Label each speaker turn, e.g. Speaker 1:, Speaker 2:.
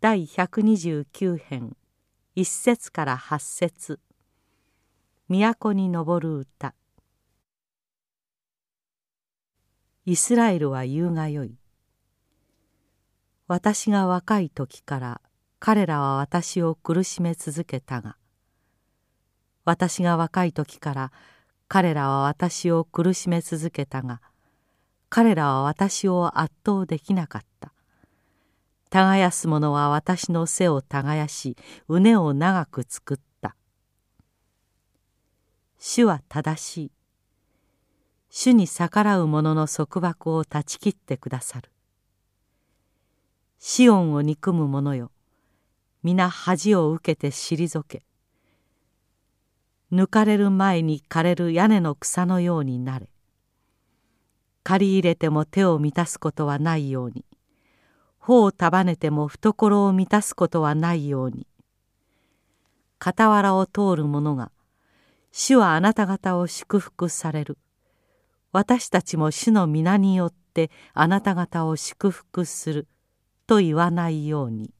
Speaker 1: 第129編一節から八節。都に昇る歌。イスラエルは言うがよい。私が若い時から彼らは私を苦しめ続けたが私が若い時から彼らは私を苦しめ続けたが彼らは私を圧倒できなかった。耕す者は私の背を耕し畝を長く作った。主は正しい。主に逆らう者の束縛を断ち切ってくださる。シオンを憎む者よ。皆恥を受けて退け。抜かれる前に枯れる屋根の草のようになれ。借り入れても手を満たすことはないように。頬を束ねても懐を満たすことはないように。傍らを通る者が主はあなた方を祝福される。私たちも主の皆によってあなた方を祝福すると言わないように。